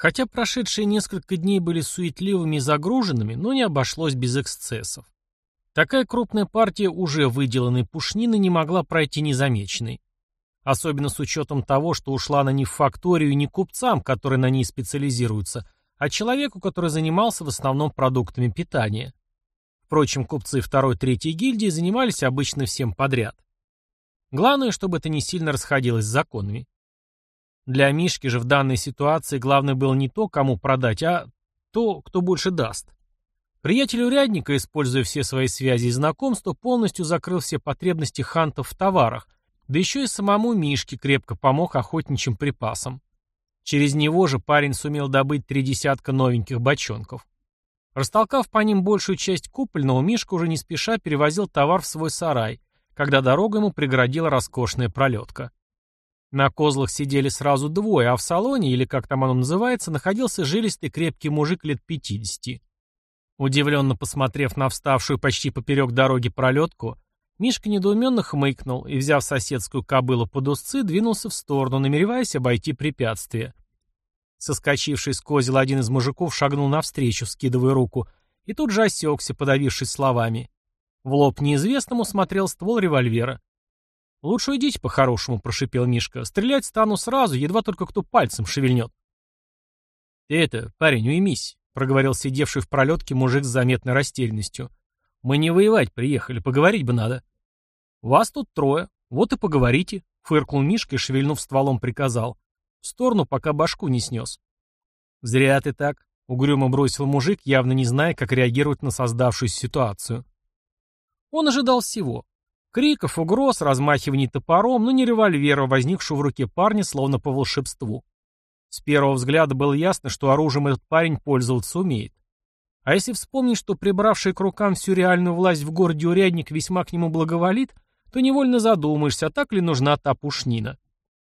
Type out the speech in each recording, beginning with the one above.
Хотя прошедшие несколько дней были суетливыми и загруженными, но не обошлось без эксцессов. Такая крупная партия уже выделанной пушнины не могла пройти незамеченной. Особенно с учетом того, что ушла она не в факторию и не купцам, которые на ней специализируются, а человеку, который занимался в основном продуктами питания. Впрочем, купцы второй-третьей гильдии занимались обычно всем подряд. Главное, чтобы это не сильно расходилось с законами. Для Мишки же в данной ситуации главное было не то, кому продать, а то, кто больше даст. Приятель урядника, используя все свои связи и знакомства, полностью закрыл все потребности хантов в товарах, да еще и самому Мишке крепко помог охотничьим припасам. Через него же парень сумел добыть три десятка новеньких бочонков. Растолкав по ним большую часть купольного, Мишка уже не спеша перевозил товар в свой сарай, когда дорогу ему преградила роскошная пролетка. На козлах сидели сразу двое, а в салоне, или как там оно называется, находился жилистый крепкий мужик лет пятидесяти. Удивленно посмотрев на вставшую почти поперек дороги пролетку, Мишка недоуменно хмыкнул и, взяв соседскую кобылу под узцы, двинулся в сторону, намереваясь обойти препятствие. Соскочивший с козел один из мужиков шагнул навстречу, скидывая руку, и тут же осекся, подавившись словами. В лоб неизвестному смотрел ствол револьвера. «Лучше идите по-хорошему», — прошипел Мишка. «Стрелять стану сразу, едва только кто пальцем шевельнет». «Ты это, парень, уймись», — проговорил сидевший в пролетке мужик с заметной растерянностью. «Мы не воевать приехали, поговорить бы надо». «Вас тут трое, вот и поговорите», — фыркнул Мишка и, шевельнув стволом, приказал. «В сторону, пока башку не снес». «Зря ты так», — угрюмо бросил мужик, явно не зная, как реагировать на создавшуюся ситуацию. Он ожидал всего. Криков, угроз, размахиваний топором, но не револьвера, возникшего в руке парня, словно по волшебству. С первого взгляда было ясно, что оружием этот парень пользоваться умеет. А если вспомнить, что прибравший к рукам всю реальную власть в городе урядник весьма к нему благоволит, то невольно задумаешься, а так ли нужна та пушнина.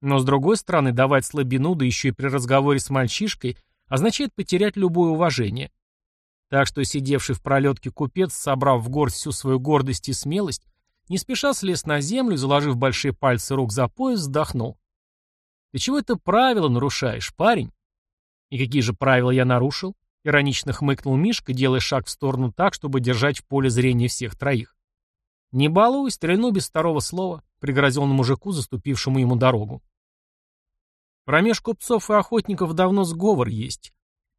Но с другой стороны, давать слабину, да еще и при разговоре с мальчишкой, означает потерять любое уважение. Так что сидевший в пролетке купец, собрав в горсть всю свою гордость и смелость, не спеша слез на землю, заложив большие пальцы рук за пояс, вздохнул. «Ты чего это правило нарушаешь, парень?» «И какие же правила я нарушил?» Иронично хмыкнул Мишка, делая шаг в сторону так, чтобы держать в поле зрения всех троих. «Не балуй, стрельну без второго слова», — пригрозил он мужику, заступившему ему дорогу. Промеж купцов и охотников давно сговор есть.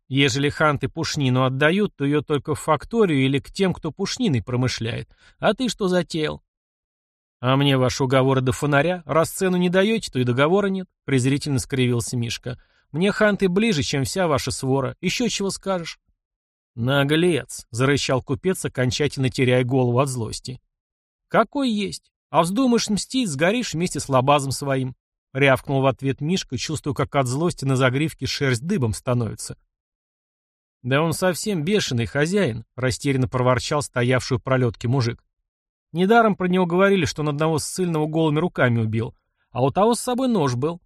Ежели ханты пушнину отдают, то ее только в факторию или к тем, кто пушниной промышляет. А ты что затеял? «А мне ваши уговоры до фонаря? Раз цену не даете, то и договора нет», — презрительно скривился Мишка. «Мне ханты ближе, чем вся ваша свора. Еще чего скажешь?» «Наглец!» — зарычал купец, окончательно теряя голову от злости. «Какой есть? А вздумаешь мстить, сгоришь вместе с лабазом своим!» — рявкнул в ответ Мишка, чувствуя, как от злости на загривке шерсть дыбом становится. «Да он совсем бешеный хозяин», — растерянно проворчал стоявший у пролетки мужик. Недаром про него говорили, что он одного ссыльного голыми руками убил, а у того с собой нож был.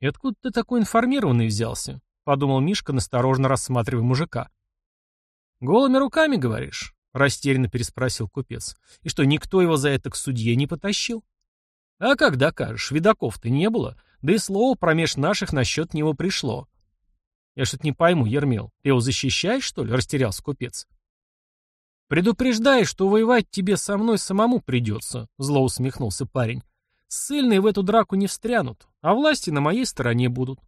«И откуда ты такой информированный взялся?» — подумал Мишка, насторожно рассматривая мужика. «Голыми руками, говоришь?» — растерянно переспросил купец. «И что, никто его за это к судье не потащил?» «А как докажешь? Видаков-то не было, да и слово промеж наших насчет него пришло». «Я что-то не пойму, Ермел, ты его защищаешь, что ли?» — растерялся купец. «Предупреждай, что воевать тебе со мной самому придется», — зло усмехнулся парень. «Ссыльные в эту драку не встрянут, а власти на моей стороне будут».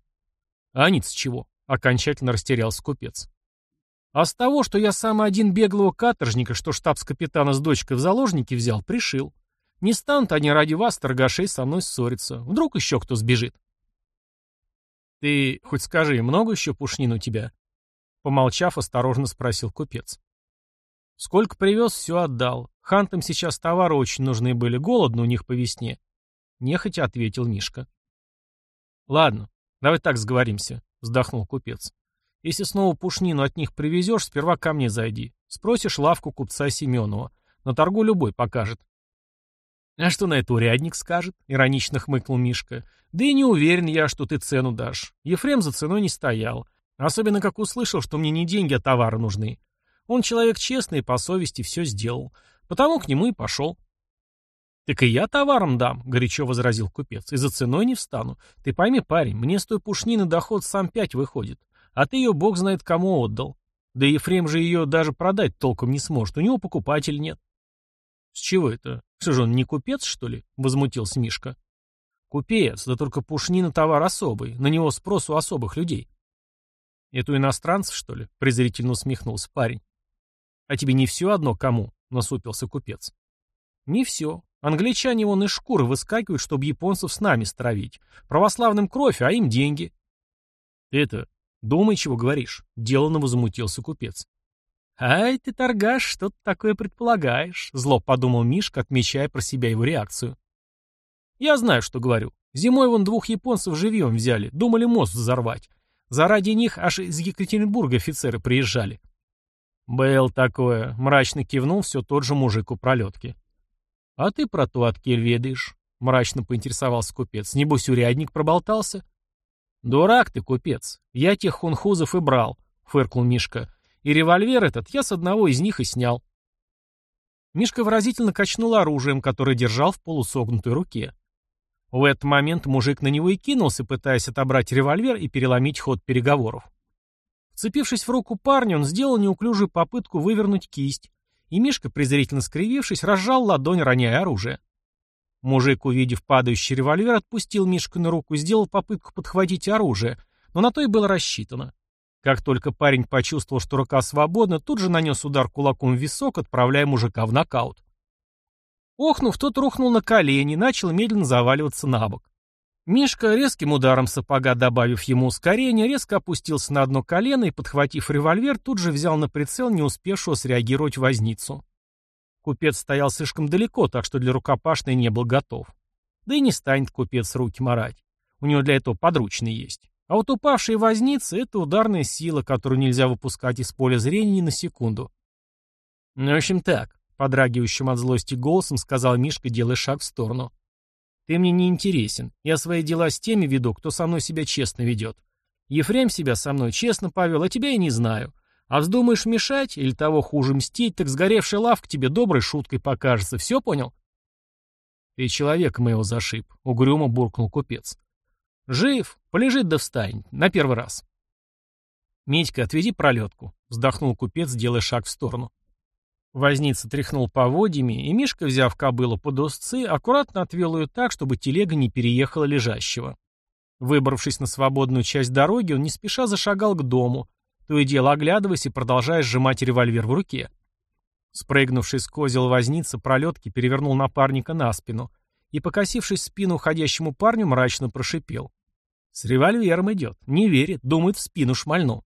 «А они с чего?» — окончательно растерялся купец. «А с того, что я сам один беглого каторжника, что штабс-капитана с дочкой в заложники взял, пришил. Не станут они ради вас, торгашей, со мной ссориться. Вдруг еще кто сбежит». «Ты хоть скажи, много еще пушнин у тебя?» Помолчав, осторожно спросил купец. Сколько привез, все отдал. Хантам сейчас товары очень нужны были, голодно у них по весне. Нехотя ответил Мишка. Ладно, давай так сговоримся, вздохнул купец. Если снова пушнину от них привезешь, сперва ко мне зайди. Спросишь лавку купца Семенова. На торгу любой покажет. «А что на это урядник скажет?» — иронично хмыкнул Мишка. «Да и не уверен я, что ты цену дашь. Ефрем за ценой не стоял. Особенно как услышал, что мне не деньги, а товары нужны. Он человек честный и по совести все сделал. Потому к нему и пошел. «Так и я товаром дам», — горячо возразил купец, — «и за ценой не встану. Ты пойми, парень, мне с той пушнины доход сам пять выходит. А ты ее бог знает кому отдал. Да Ефрем же ее даже продать толком не сможет, у него покупатель нет. С чего это? Что же он не купец, что ли? Возмутился Мишка. Купец, да только пушнина товар особый, на него спрос у особых людей. Это у иностранцев, что ли? Презрительно усмехнулся парень. А тебе не все одно кому? Насупился купец. Не все. Англичане вон из шкуры выскакивают, чтобы японцев с нами стравить. Православным кровь, а им деньги. Это, думай, чего говоришь. Деланно возмутился купец. «Ай ты, торгаш, что ты такое предполагаешь?» — зло подумал Мишка, отмечая про себя его реакцию. «Я знаю, что говорю. Зимой вон двух японцев живьем взяли, думали мост взорвать. Заради них аж из Екатеринбурга офицеры приезжали». «Был такое», — мрачно кивнул все тот же мужик у пролетки. «А ты про то откель ведаешь?» — мрачно поинтересовался купец. «Небось, урядник проболтался?» «Дурак ты, купец. Я тех хунхузов и брал», — фыркнул Мишка. «И револьвер этот я с одного из них и снял». Мишка выразительно качнул оружием, которое держал в полусогнутой руке. В этот момент мужик на него и кинулся, пытаясь отобрать револьвер и переломить ход переговоров. Вцепившись в руку парня, он сделал неуклюжую попытку вывернуть кисть, и Мишка, презрительно скривившись, разжал ладонь, роняя оружие. Мужик, увидев падающий револьвер, отпустил Мишку на руку и сделал попытку подхватить оружие, но на то и было рассчитано. Как только парень почувствовал, что рука свободна, тут же нанес удар кулаком в висок, отправляя мужика в нокаут. Охнув, тот рухнул на колени и начал медленно заваливаться на бок. Мишка, резким ударом сапога добавив ему ускорение, резко опустился на одно колено и, подхватив револьвер, тут же взял на прицел не успевшего среагировать возницу. Купец стоял слишком далеко, так что для рукопашной не был готов. Да и не станет купец руки марать. У него для этого подручный есть. А вот упавшие возницы — это ударная сила, которую нельзя выпускать из поля зрения ни на секунду. Ну, в общем так, подрагивающим от злости голосом сказал Мишка, делая шаг в сторону. Ты мне не интересен. Я свои дела с теми веду, кто со мной себя честно ведет. Ефрем себя со мной честно повел, а тебя я не знаю. А вздумаешь мешать или того хуже мстить, так сгоревшая лавка тебе доброй шуткой покажется. Все понял? Ты человека моего зашиб, угрюмо буркнул купец. Жив, полежит да встань, на первый раз. Медька, отведи пролетку, вздохнул купец, делая шаг в сторону. Возница тряхнул поводьями, и Мишка, взяв кобылу под узцы, аккуратно отвел ее так, чтобы телега не переехала лежащего. Выбравшись на свободную часть дороги, он не спеша зашагал к дому, то и дело оглядываясь и продолжая сжимать револьвер в руке. Спрыгнувший с козел возница пролетки перевернул напарника на спину и, покосившись спину уходящему парню, мрачно прошипел. «С револьвером идет. Не верит. Думает, в спину шмальну».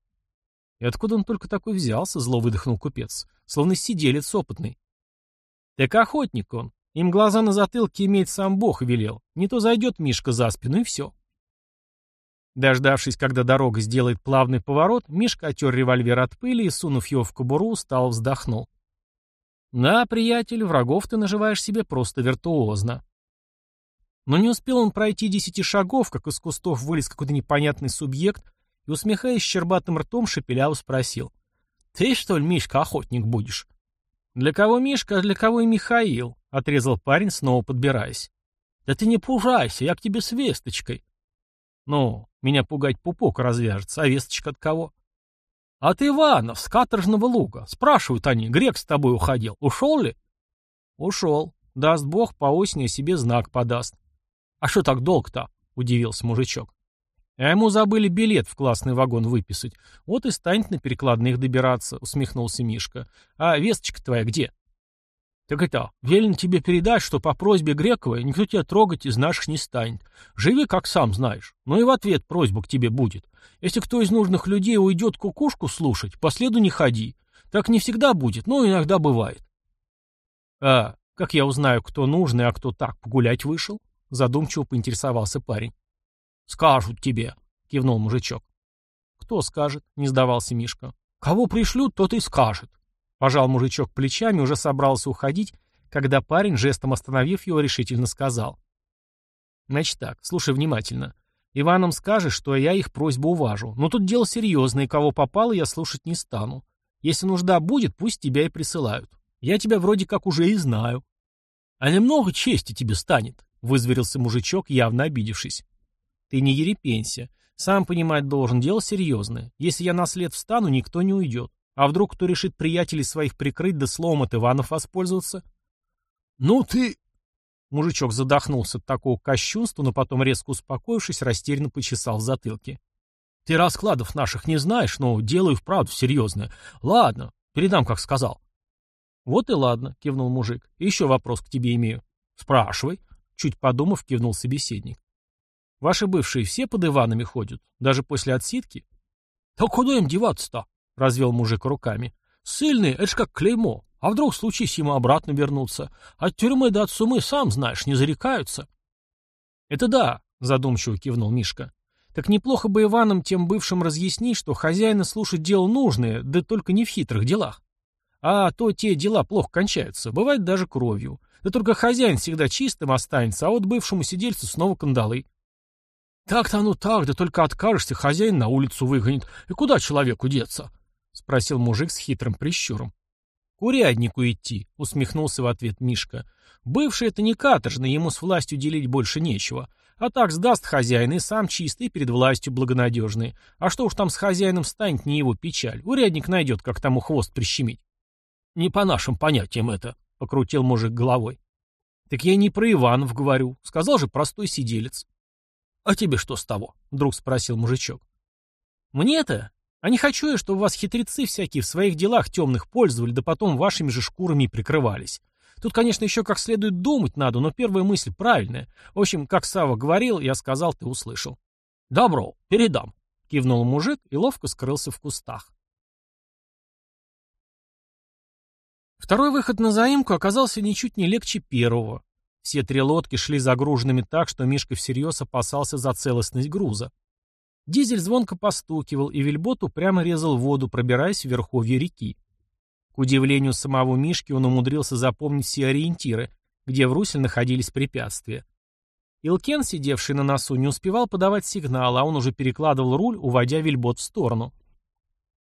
«И откуда он только такой взялся?» — зло выдохнул купец. «Словно сиделец опытный». «Так охотник он. Им глаза на затылке иметь сам Бог велел. Не то зайдет Мишка за спину, и все». Дождавшись, когда дорога сделает плавный поворот, Мишка отер револьвер от пыли и, сунув его в кобуру, устал вздохнул. «Да, приятель, врагов ты наживаешь себе просто виртуозно». Но не успел он пройти десяти шагов, как из кустов вылез какой-то непонятный субъект и, усмехаясь щербатым ртом, шепеляво спросил. «Ты, что ли, Мишка, охотник будешь?» «Для кого Мишка, а для кого и Михаил?» — отрезал парень, снова подбираясь. «Да ты не пужайся, я к тебе с весточкой». «Ну, меня пугать пупок развяжется, а весточка от кого?» «От Иванов, с каторжного луга. Спрашивают они, грек с тобой уходил. Ушел ли?» «Ушел. Даст бог, по осени себе знак подаст». «А что так долго-то?» — удивился мужичок. А ему забыли билет в классный вагон выписать. Вот и станет на перекладных добираться, усмехнулся Мишка. А весточка твоя где? Так это, велено тебе передать, что по просьбе Грековой никто тебя трогать из наших не станет. Живи, как сам знаешь. Ну и в ответ просьба к тебе будет. Если кто из нужных людей уйдет кукушку слушать, по следу не ходи. Так не всегда будет, но иногда бывает. А как я узнаю, кто нужный, а кто так погулять вышел? Задумчиво поинтересовался парень. «Скажут тебе», — кивнул мужичок. «Кто скажет?» — не сдавался Мишка. «Кого пришлют, тот и скажет». Пожал мужичок плечами, уже собрался уходить, когда парень, жестом остановив его, решительно сказал. «Значит так, слушай внимательно. Иванам скажешь, что я их просьбу уважу. Но тут дело серьезное, и кого попало, я слушать не стану. Если нужда будет, пусть тебя и присылают. Я тебя вроде как уже и знаю». «А немного чести тебе станет», — вызверился мужичок, явно обидевшись. Ты не ерепенься. Сам понимать должен, дело серьезное. Если я на след встану, никто не уйдет. А вдруг кто решит приятелей своих прикрыть, да словом от Иванов воспользоваться? Ну ты... Мужичок задохнулся от такого кощунства, но потом, резко успокоившись, растерянно почесал в затылке. Ты раскладов наших не знаешь, но дело и вправду серьезное. Ладно, передам, как сказал. Вот и ладно, кивнул мужик. Еще вопрос к тебе имею. Спрашивай. Чуть подумав, кивнул собеседник. Ваши бывшие все под Иванами ходят, даже после отсидки? Да куда им деваться-то? Развел мужик руками. Сильные, это ж как клеймо. А вдруг случись ему обратно вернуться? От тюрьмы до от сумы, сам знаешь, не зарекаются. Это да, задумчиво кивнул Мишка. Так неплохо бы Иванам тем бывшим разъяснить, что хозяина слушать дело нужное, да только не в хитрых делах. А то те дела плохо кончаются, бывает даже кровью. Да только хозяин всегда чистым останется, а вот бывшему сидельцу снова кандалы. Так-то оно так, да только откажешься, хозяин на улицу выгонит. И куда человеку деться? — спросил мужик с хитрым прищуром. «К уряднику идти», — усмехнулся в ответ Мишка. «Бывший — это не каторжный, ему с властью делить больше нечего. А так сдаст хозяин и сам чистый, перед властью благонадежный. А что уж там с хозяином станет, не его печаль. Урядник найдет, как тому хвост прищемить. Не по нашим понятиям это, — покрутил мужик головой. Так я не про Иванов говорю. Сказал же простой сиделец. А тебе что с того? Вдруг спросил мужичок. Мне-то? А не хочу я, чтобы вас хитрецы всякие в своих делах темных пользовали, да потом вашими же шкурами прикрывались. Тут, конечно, еще как следует думать надо, но первая мысль правильная. В общем, как Сава говорил, я сказал, ты услышал. «Добро, передам», — кивнул мужик и ловко скрылся в кустах. Второй выход на заимку оказался ничуть не легче первого. Все три лодки шли загруженными так, что Мишка всерьез опасался за целостность груза. Дизель звонко постукивал, и вельбот упрямо резал воду, пробираясь в верховье реки. К удивлению самого Мишки он умудрился запомнить все ориентиры, где в русле находились препятствия. Илкен, сидевший на носу, не успевал подавать сигнал, а он уже перекладывал руль, уводя вельбот в сторону.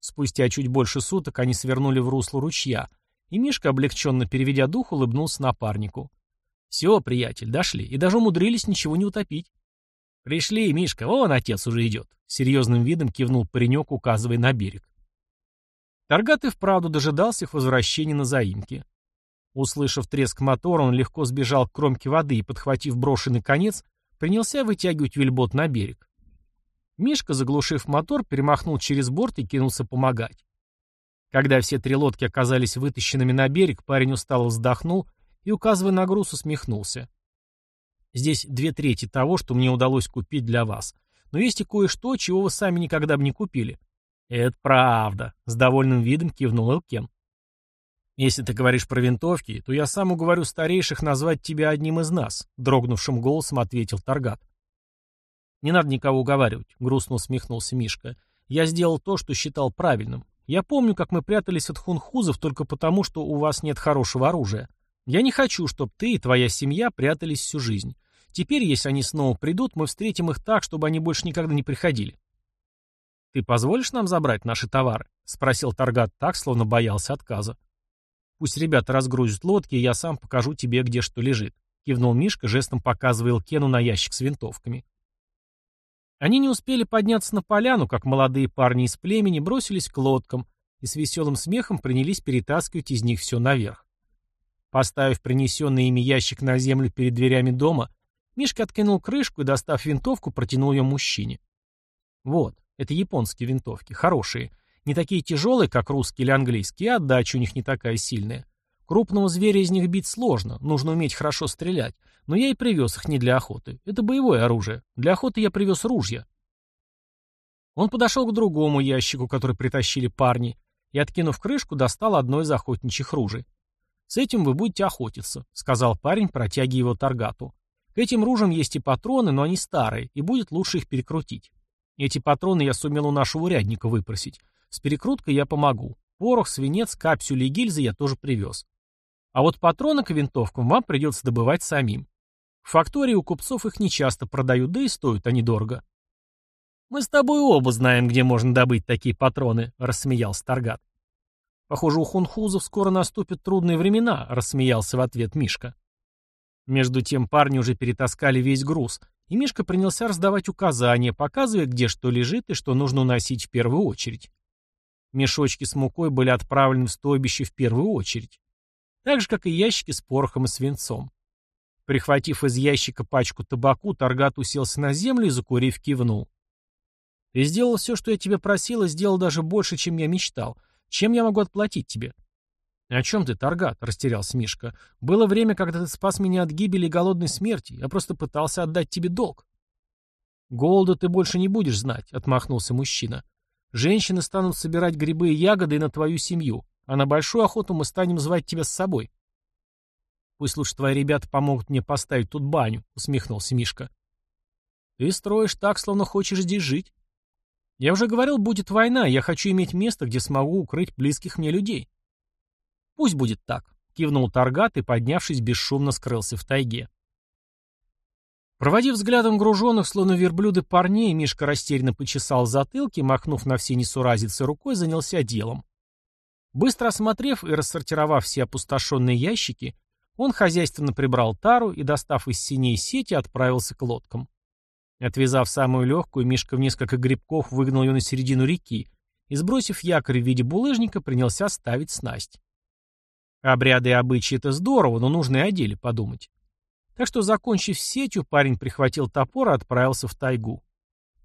Спустя чуть больше суток они свернули в русло ручья, и Мишка, облегченно переведя дух, улыбнулся напарнику. «Все, приятель, дошли, и даже умудрились ничего не утопить». «Пришли, Мишка, вон отец уже идет», — серьезным видом кивнул паренек, указывая на берег. Таргат и вправду дожидался их возвращения на заимке. Услышав треск мотора, он легко сбежал к кромке воды и, подхватив брошенный конец, принялся вытягивать вельбот на берег. Мишка, заглушив мотор, перемахнул через борт и кинулся помогать. Когда все три лодки оказались вытащенными на берег, парень устало вздохнул и, указывая на груз, усмехнулся. «Здесь две трети того, что мне удалось купить для вас. Но есть и кое-что, чего вы сами никогда бы не купили. «Это правда», — с довольным видом кивнул Элкен. «Если ты говоришь про винтовки, то я сам уговорю старейших назвать тебя одним из нас», — дрогнувшим голосом ответил Таргат. «Не надо никого уговаривать», — грустно усмехнулся Мишка. «Я сделал то, что считал правильным. Я помню, как мы прятались от хунхузов только потому, что у вас нет хорошего оружия. Я не хочу, чтобы ты и твоя семья прятались всю жизнь. Теперь, если они снова придут, мы встретим их так, чтобы они больше никогда не приходили. «Ты позволишь нам забрать наши товары?» — спросил Таргат так, словно боялся отказа. «Пусть ребята разгрузят лодки, и я сам покажу тебе, где что лежит», — кивнул Мишка, жестом показывая Кену на ящик с винтовками. Они не успели подняться на поляну, как молодые парни из племени бросились к лодкам и с веселым смехом принялись перетаскивать из них все наверх. Поставив принесенный ими ящик на землю перед дверями дома, Мишка откинул крышку и, достав винтовку, протянул ее мужчине. «Вот, это японские винтовки, хорошие. Не такие тяжелые, как русские или английские, а отдача у них не такая сильная. Крупного зверя из них бить сложно, нужно уметь хорошо стрелять. Но я и привез их не для охоты. Это боевое оружие. Для охоты я привез ружья. Он подошел к другому ящику, который притащили парни, и, откинув крышку, достал одно из охотничьих ружей. «С этим вы будете охотиться», — сказал парень, протягивая его Таргату. «К этим ружьям есть и патроны, но они старые, и будет лучше их перекрутить. Эти патроны я сумел у нашего урядника выпросить. С перекруткой я помогу. Порох, свинец, капсюли и гильзы я тоже привез. А вот патроны к винтовкам вам придется добывать самим. В фактории у купцов их нечасто продают, да и стоят они дорого. «Мы с тобой оба знаем, где можно добыть такие патроны», — рассмеялся Таргат. «Похоже, у хунхузов скоро наступят трудные времена», — рассмеялся в ответ Мишка. Между тем парни уже перетаскали весь груз, и Мишка принялся раздавать указания, показывая, где что лежит и что нужно уносить в первую очередь. Мешочки с мукой были отправлены в стойбище в первую очередь. Так же, как и ящики с порохом и свинцом. Прихватив из ящика пачку табаку, Таргат уселся на землю и, закурив, кивнул. «Ты сделал все, что я тебе просил, и сделал даже больше, чем я мечтал. Чем я могу отплатить тебе?» «О чем ты, Таргат?» — растерялся Мишка. «Было время, когда ты спас меня от гибели и голодной смерти. Я просто пытался отдать тебе долг». «Голода ты больше не будешь знать», — отмахнулся мужчина. «Женщины станут собирать грибы и ягоды на твою семью, а на большую охоту мы станем звать тебя с собой». «Пусть лучше твои ребята помогут мне поставить тут баню», — усмехнулся Мишка. «Ты строишь так, словно хочешь здесь жить». «Я уже говорил, будет война, я хочу иметь место, где смогу укрыть близких мне людей». «Пусть будет так», — кивнул Таргат и, поднявшись, бесшумно скрылся в тайге. Проводив взглядом груженных, словно верблюды парней, Мишка растерянно почесал затылки, махнув на все несуразицы рукой, занялся делом. Быстро осмотрев и рассортировав все опустошенные ящики, он хозяйственно прибрал тару и, достав из синей сети, отправился к лодкам. Отвязав самую легкую, Мишка в несколько грибков выгнал ее на середину реки и, сбросив якорь в виде булыжника, принялся ставить снасть. Обряды и обычаи — это здорово, но нужно и о деле подумать. Так что, закончив сетью, парень прихватил топор и отправился в тайгу.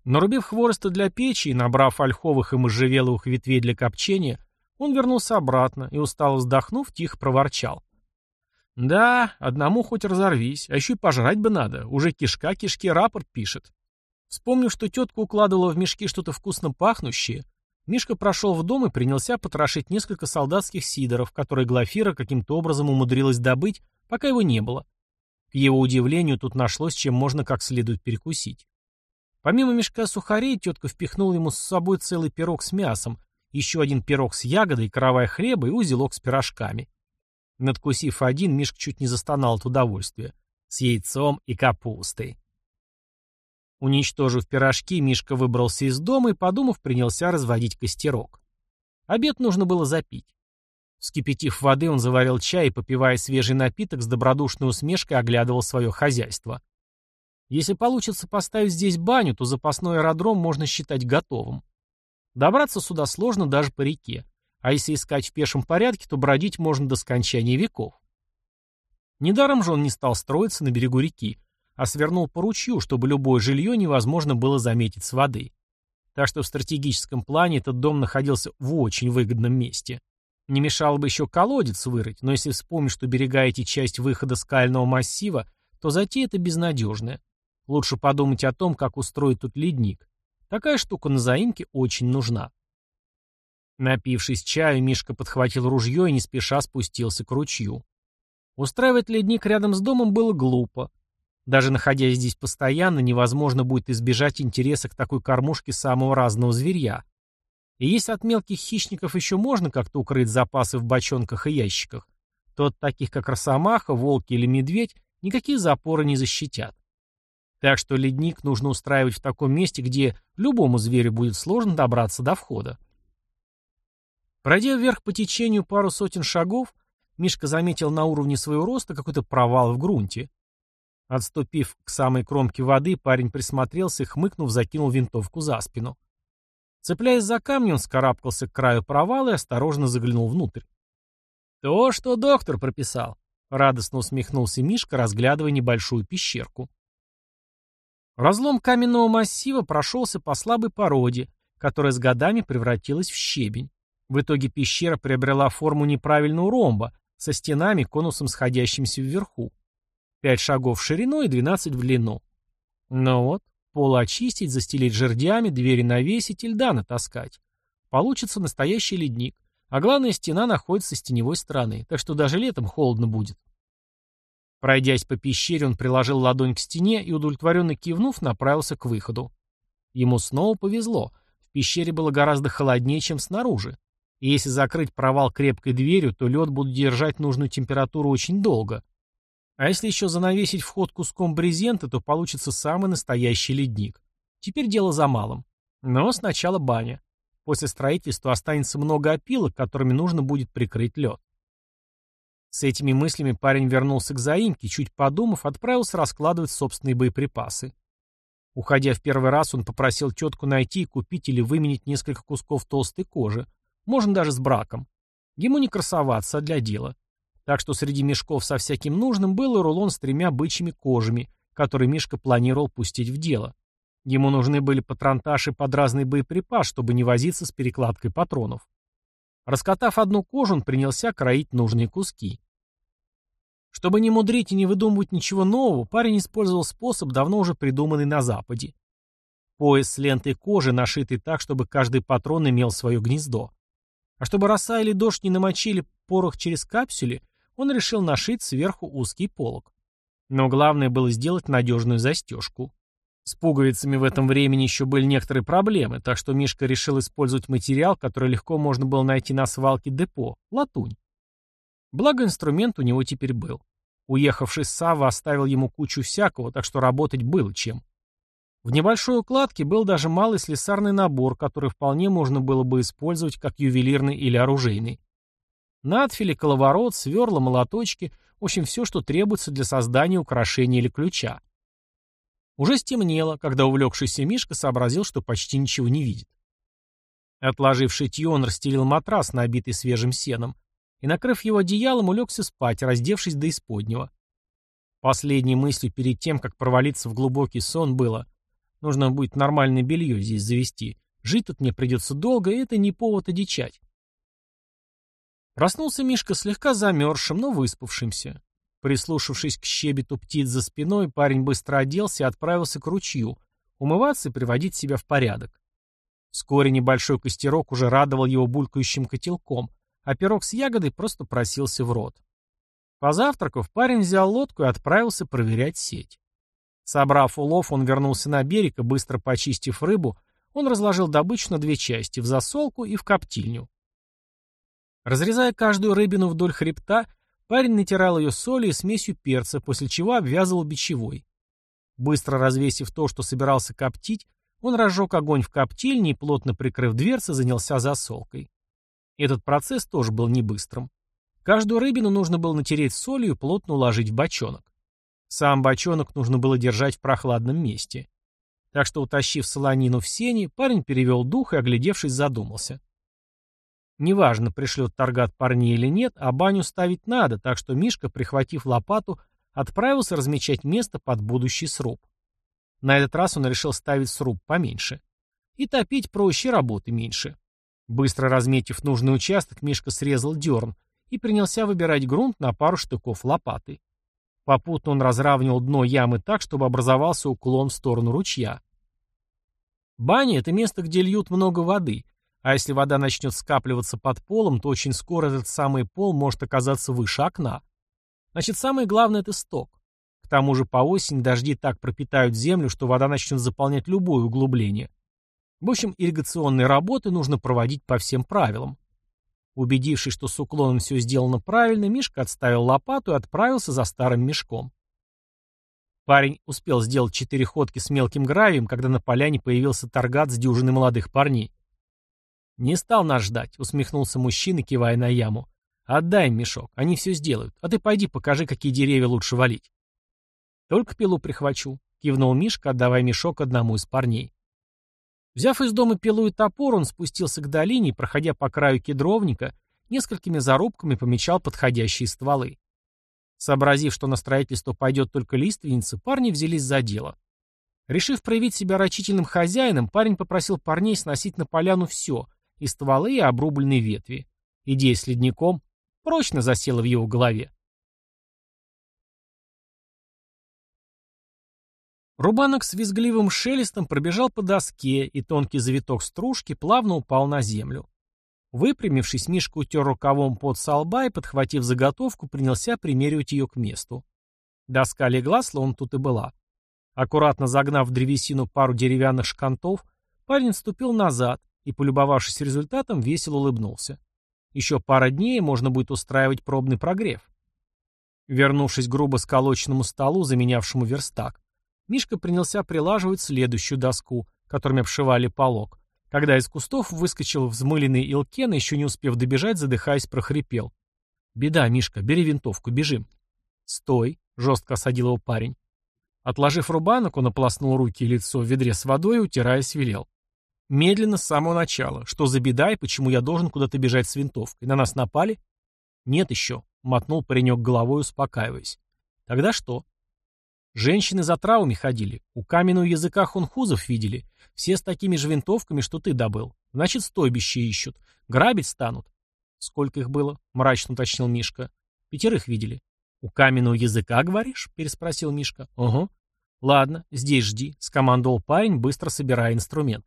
Нарубив хвороста для печи и набрав ольховых и можжевеловых ветвей для копчения, он вернулся обратно и, устало вздохнув, тихо проворчал. «Да, одному хоть разорвись, а еще и пожрать бы надо, уже кишка кишки рапорт пишет». Вспомнив, что тетка укладывала в мешки что-то вкусно пахнущее, Мишка прошел в дом и принялся потрошить несколько солдатских сидоров, которые Глафира каким-то образом умудрилась добыть, пока его не было. К его удивлению, тут нашлось, чем можно как следует перекусить. Помимо мешка сухарей, тетка впихнула ему с собой целый пирог с мясом, еще один пирог с ягодой, каравай хлеба и узелок с пирожками. Надкусив один, Мишка чуть не застонал от удовольствия. С яйцом и капустой. Уничтожив пирожки, Мишка выбрался из дома и, подумав, принялся разводить костерок. Обед нужно было запить. Вскипятив воды, он заварил чай и, попивая свежий напиток, с добродушной усмешкой оглядывал свое хозяйство. Если получится поставить здесь баню, то запасной аэродром можно считать готовым. Добраться сюда сложно даже по реке, а если искать в пешем порядке, то бродить можно до скончания веков. Недаром же он не стал строиться на берегу реки, а свернул по ручью, чтобы любое жилье невозможно было заметить с воды. Так что в стратегическом плане этот дом находился в очень выгодном месте. Не мешало бы еще колодец вырыть, но если вспомнить, что берега эти часть выхода скального массива, то затея это безнадежная. Лучше подумать о том, как устроить тут ледник. Такая штука на заимке очень нужна. Напившись чаю, Мишка подхватил ружье и не спеша спустился к ручью. Устраивать ледник рядом с домом было глупо. Даже находясь здесь постоянно, невозможно будет избежать интереса к такой кормушке самого разного зверья. И если от мелких хищников еще можно как-то укрыть запасы в бочонках и ящиках, то от таких как росомаха, волки или медведь никакие запоры не защитят. Так что ледник нужно устраивать в таком месте, где любому зверю будет сложно добраться до входа. Пройдя вверх по течению пару сотен шагов, Мишка заметил на уровне своего роста какой-то провал в грунте. Отступив к самой кромке воды, парень присмотрелся и, хмыкнув, закинул винтовку за спину. Цепляясь за камни, он скарабкался к краю провала и осторожно заглянул внутрь. «То, что доктор прописал», — радостно усмехнулся Мишка, разглядывая небольшую пещерку. Разлом каменного массива прошелся по слабой породе, которая с годами превратилась в щебень. В итоге пещера приобрела форму неправильного ромба, со стенами, конусом сходящимся вверху. Пять шагов в ширину и двенадцать в длину. Ну вот, пол очистить, застелить жердями, двери навесить и льда натаскать. Получится настоящий ледник. А главное, стена находится с теневой стороны, так что даже летом холодно будет. Пройдясь по пещере, он приложил ладонь к стене и, удовлетворенно кивнув, направился к выходу. Ему снова повезло. В пещере было гораздо холоднее, чем снаружи. И если закрыть провал крепкой дверью, то лед будет держать нужную температуру очень долго. А если еще занавесить вход куском брезента, то получится самый настоящий ледник. Теперь дело за малым. Но сначала баня. После строительства останется много опилок, которыми нужно будет прикрыть лед. С этими мыслями парень вернулся к заимке, чуть подумав, отправился раскладывать собственные боеприпасы. Уходя в первый раз, он попросил тетку найти, купить или выменить несколько кусков толстой кожи, можно даже с браком. Ему не красоваться, для дела. Так что среди мешков со всяким нужным был и рулон с тремя бычьими кожами, который Мишка планировал пустить в дело. Ему нужны были патронташи под разный боеприпас, чтобы не возиться с перекладкой патронов. Раскатав одну кожу, он принялся кроить нужные куски. Чтобы не мудрить и не выдумывать ничего нового, парень использовал способ, давно уже придуманный на Западе. Пояс с лентой кожи, нашитый так, чтобы каждый патрон имел свое гнездо. А чтобы роса или дождь не намочили порох через капсюли, он решил нашить сверху узкий полог. Но главное было сделать надежную застежку. С пуговицами в этом времени еще были некоторые проблемы, так что Мишка решил использовать материал, который легко можно было найти на свалке депо – латунь. Благо инструмент у него теперь был. Уехавший Савва оставил ему кучу всякого, так что работать было чем. В небольшой укладке был даже малый слесарный набор, который вполне можно было бы использовать как ювелирный или оружейный. Надфили, коловорот, сверла, молоточки – в общем, все, что требуется для создания украшения или ключа. Уже стемнело, когда увлекшийся Мишка сообразил, что почти ничего не видит. Отложив шитье, он расстелил матрас, набитый свежим сеном, и, накрыв его одеялом, улегся спать, раздевшись до исподнего. Последней мыслью перед тем, как провалиться в глубокий сон, было «Нужно будет нормальное белье здесь завести. Жить тут мне придется долго, и это не повод одичать». Проснулся Мишка слегка замерзшим, но выспавшимся. Прислушавшись к щебету птиц за спиной, парень быстро оделся и отправился к ручью, умываться и приводить себя в порядок. Вскоре небольшой костерок уже радовал его булькающим котелком, а пирог с ягодой просто просился в рот. Позавтракав, парень взял лодку и отправился проверять сеть. Собрав улов, он вернулся на берег и, быстро почистив рыбу, он разложил добычу на две части, в засолку и в коптильню. Разрезая каждую рыбину вдоль хребта, парень натирал ее солью и смесью перца, после чего обвязывал бичевой. Быстро развесив то, что собирался коптить, он разжег огонь в коптильне и, плотно прикрыв дверцы, занялся засолкой. Этот процесс тоже был не быстрым. Каждую рыбину нужно было натереть солью и плотно уложить в бочонок. Сам бочонок нужно было держать в прохладном месте. Так что, утащив солонину в сени, парень перевел дух и, оглядевшись, задумался. Неважно, пришлет Таргат парней или нет, а баню ставить надо, так что Мишка, прихватив лопату, отправился размечать место под будущий сруб. На этот раз он решил ставить сруб поменьше. И топить проще, работы меньше. Быстро разметив нужный участок, Мишка срезал дерн и принялся выбирать грунт на пару штыков лопаты. Попутно он разравнивал дно ямы так, чтобы образовался уклон в сторону ручья. Баня — это место, где льют много воды, а если вода начнет скапливаться под полом, то очень скоро этот самый пол может оказаться выше окна. Значит, самое главное — это сток. К тому же по осени дожди так пропитают землю, что вода начнет заполнять любое углубление. В общем, ирригационные работы нужно проводить по всем правилам. Убедившись, что с уклоном все сделано правильно, Мишка отставил лопату и отправился за старым мешком. Парень успел сделать четыре ходки с мелким гравием, когда на поляне появился торгат с дюжиной молодых парней. «Не стал нас ждать», — усмехнулся мужчина, кивая на яму. «Отдай им мешок, они все сделают, а ты пойди покажи, какие деревья лучше валить». «Только пилу прихвачу», — кивнул Мишка, отдавая мешок одному из парней. Взяв из дома пилу и топор, он спустился к долине проходя по краю кедровника, несколькими зарубками помечал подходящие стволы. Сообразив, что на строительство пойдет только лиственница, парни взялись за дело. Решив проявить себя рачительным хозяином, парень попросил парней сносить на поляну все, и стволы, и обрубленные ветви. Идея с ледником прочно засела в его голове. Рубанок с визгливым шелестом пробежал по доске, и тонкий завиток стружки плавно упал на землю. Выпрямившись, Мишка утер рукавом под солба и, подхватив заготовку, принялся примеривать ее к месту. Доска легла, словно тут и была. Аккуратно загнав в древесину пару деревянных шкантов, парень ступил назад и, полюбовавшись результатом, весело улыбнулся. Еще пара дней можно будет устраивать пробный прогрев. Вернувшись грубо сколоченному столу, заменявшему верстак, Мишка принялся прилаживать следующую доску, которыми обшивали полог, когда из кустов выскочил взмыленный Илкен, еще не успев добежать, задыхаясь, прохрипел. «Беда, Мишка, бери винтовку, бежим». «Стой», — жестко осадил его парень. Отложив рубанок, он ополоснул руки и лицо в ведре с водой и, утираясь, велел. Медленно, с самого начала. Что за беда и почему я должен куда-то бежать с винтовкой? На нас напали? Нет еще, — мотнул паренек головой, успокаиваясь. Тогда что? Женщины за травами ходили. У каменного языка хунхузов видели. Все с такими же винтовками, что ты добыл. Значит, стойбище ищут. Грабить станут. Сколько их было? Мрачно уточнил Мишка. Пятерых видели. У каменного языка, говоришь? Переспросил Мишка. Угу. Ладно, здесь жди, скомандовал парень, быстро собирая инструмент.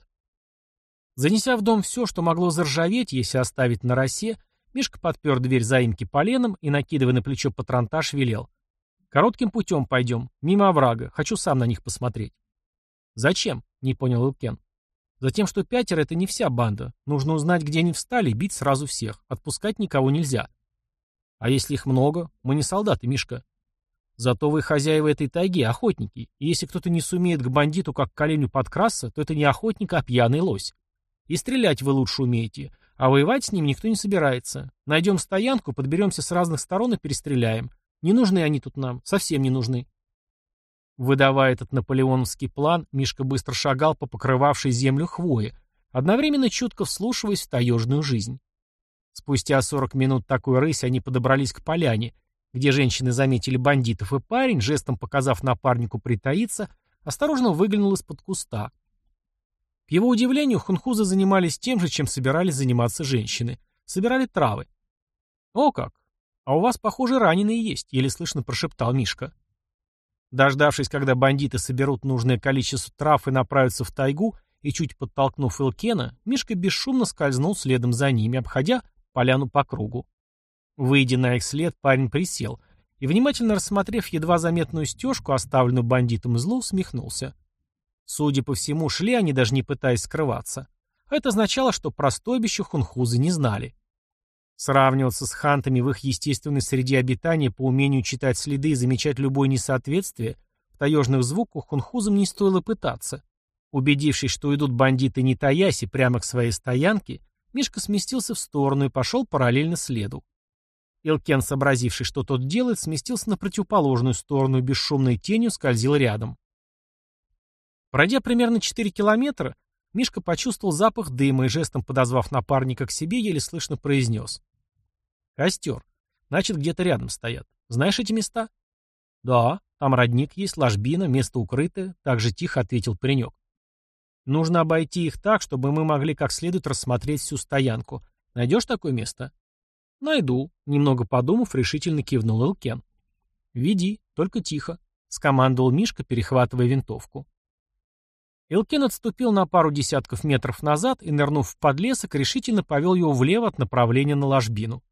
Занеся в дом все, что могло заржаветь, если оставить на росе, Мишка подпер дверь заимки поленом и, накидывая на плечо патронтаж, велел. Коротким путем пойдем, мимо оврага. Хочу сам на них посмотреть. Зачем? Не понял Илкен. Затем, что пятеро — это не вся банда. Нужно узнать, где они встали, бить сразу всех. Отпускать никого нельзя. А если их много? Мы не солдаты, Мишка. Зато вы хозяева этой тайги, охотники. И если кто-то не сумеет к бандиту как к коленю подкрасться, то это не охотник, а пьяный лось. И стрелять вы лучше умеете. А воевать с ним никто не собирается. Найдем стоянку, подберемся с разных сторон и перестреляем. Не нужны они тут нам, совсем не нужны. Выдавая этот наполеоновский план, Мишка быстро шагал по покрывавшей землю хвое, одновременно чутко вслушиваясь в таежную жизнь. Спустя 40 минут такой рыси они подобрались к поляне, где женщины заметили бандитов, и парень, жестом показав напарнику притаиться, осторожно выглянул из-под куста. К его удивлению, хунхузы занимались тем же, чем собирались заниматься женщины. Собирали травы. О как! «А у вас, похоже, раненые есть», — еле слышно прошептал Мишка. Дождавшись, когда бандиты соберут нужное количество трав и направятся в тайгу, и чуть подтолкнув Илкена, Мишка бесшумно скользнул следом за ними, обходя поляну по кругу. Выйдя на их след, парень присел и, внимательно рассмотрев едва заметную стежку, оставленную бандитом злу, усмехнулся. Судя по всему, шли они, даже не пытаясь скрываться. А это означало, что про стойбище хунхузы не знали. Сравниваться с хантами в их естественной среде обитания по умению читать следы и замечать любое несоответствие в таежных звуках хунхузам не стоило пытаться. Убедившись, что идут бандиты не таясь и прямо к своей стоянке, Мишка сместился в сторону и пошел параллельно следу. Илкен, сообразивший, что тот делает, сместился на противоположную сторону и бесшумной тенью скользил рядом. Пройдя примерно 4 километра, Мишка почувствовал запах дыма и жестом подозвав напарника к себе, еле слышно произнес. «Костер. Значит, где-то рядом стоят. Знаешь эти места?» «Да, там родник есть, ложбина, место укрытое», — так же тихо ответил паренек. «Нужно обойти их так, чтобы мы могли как следует рассмотреть всю стоянку. Найдешь такое место?» «Найду», — немного подумав, решительно кивнул Илкен. «Веди, только тихо», — скомандовал Мишка, перехватывая винтовку. Илкен отступил на пару десятков метров назад и, нырнув в подлесок, решительно повел его влево от направления на ложбину.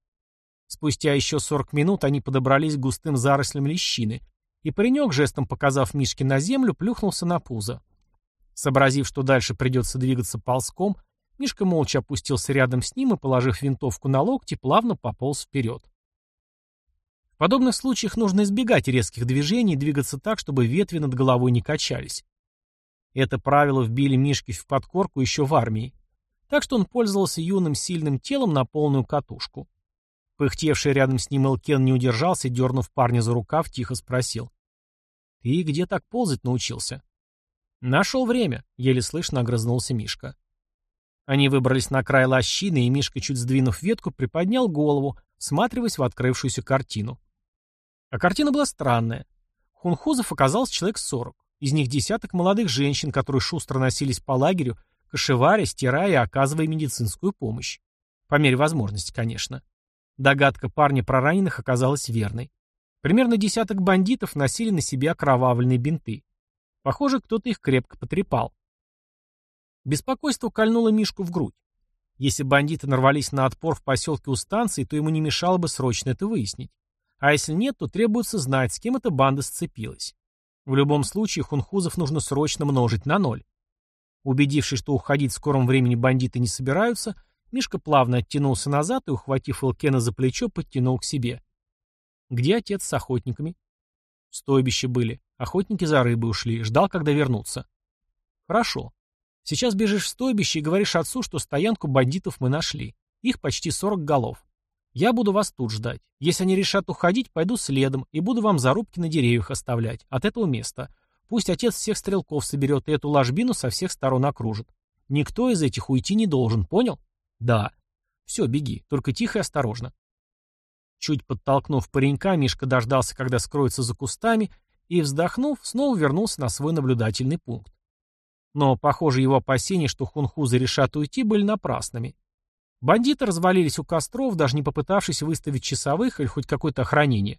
Спустя еще 40 минут они подобрались к густым зарослям лещины, и паренек, жестом показав Мишке на землю, плюхнулся на пузо. Сообразив, что дальше придется двигаться ползком, Мишка молча опустился рядом с ним и, положив винтовку на локти, плавно пополз вперед. В подобных случаях нужно избегать резких движений и двигаться так, чтобы ветви над головой не качались. Это правило вбили Мишке в подкорку еще в армии. Так что он пользовался юным сильным телом на полную катушку. Пыхтевший рядом с ним Элкен не удержался, дернув парня за рукав, тихо спросил. «Ты где так ползать научился?» «Нашел время», — еле слышно огрызнулся Мишка. Они выбрались на край лощины, и Мишка, чуть сдвинув ветку, приподнял голову, всматриваясь в открывшуюся картину. А картина была странная. Хунхузов оказался человек сорок. Из них десяток молодых женщин, которые шустро носились по лагерю, кошеваря, стирая и оказывая медицинскую помощь. По мере возможности, конечно. Догадка парня про раненых оказалась верной. Примерно десяток бандитов носили на себе окровавленные бинты. Похоже, кто-то их крепко потрепал. Беспокойство кольнуло Мишку в грудь. Если бандиты нарвались на отпор в поселке у станции, то ему не мешало бы срочно это выяснить. А если нет, то требуется знать, с кем эта банда сцепилась. В любом случае хунхузов нужно срочно множить на ноль. Убедившись, что уходить в скором времени бандиты не собираются, Мишка плавно оттянулся назад и, ухватив Илкена за плечо, подтянул к себе. «Где отец с охотниками?» «В стойбище были. Охотники за рыбой ушли. Ждал, когда вернутся». «Хорошо. Сейчас бежишь в стойбище и говоришь отцу, что стоянку бандитов мы нашли. Их почти сорок голов. Я буду вас тут ждать. Если они решат уходить, пойду следом и буду вам зарубки на деревьях оставлять. От этого места. Пусть отец всех стрелков соберет и эту ложбину со всех сторон окружит. Никто из этих уйти не должен, понял? Да. Все, беги, только тихо и осторожно. Чуть подтолкнув паренька, Мишка дождался, когда скроется за кустами, и, вздохнув, снова вернулся на свой наблюдательный пункт. Но, похоже, его опасения, что хунхузы решат уйти, были напрасными. Бандиты развалились у костров, даже не попытавшись выставить часовых или хоть какое-то охранение.